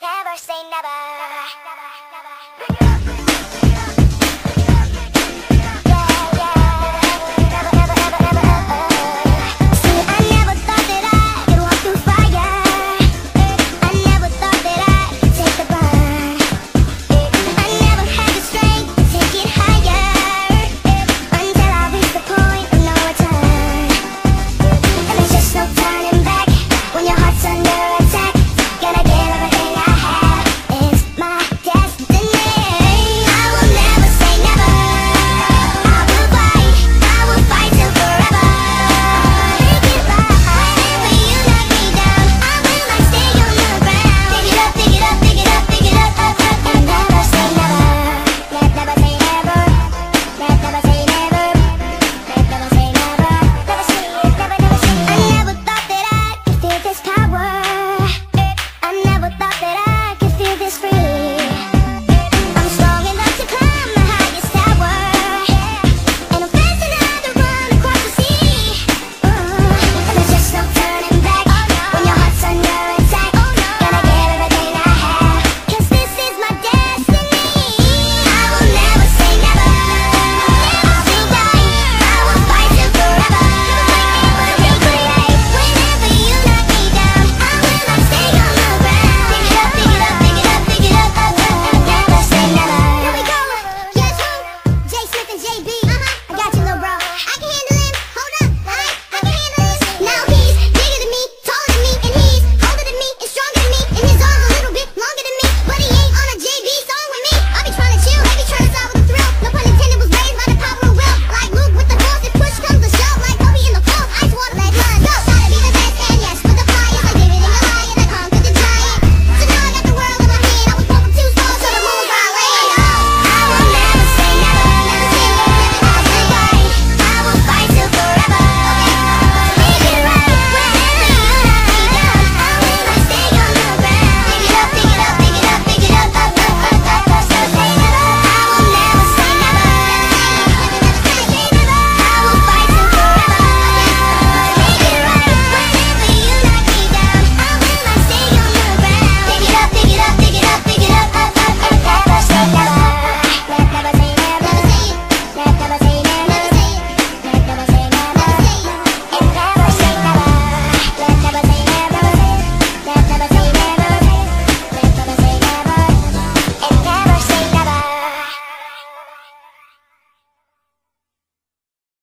Never say never. never, never, never. this power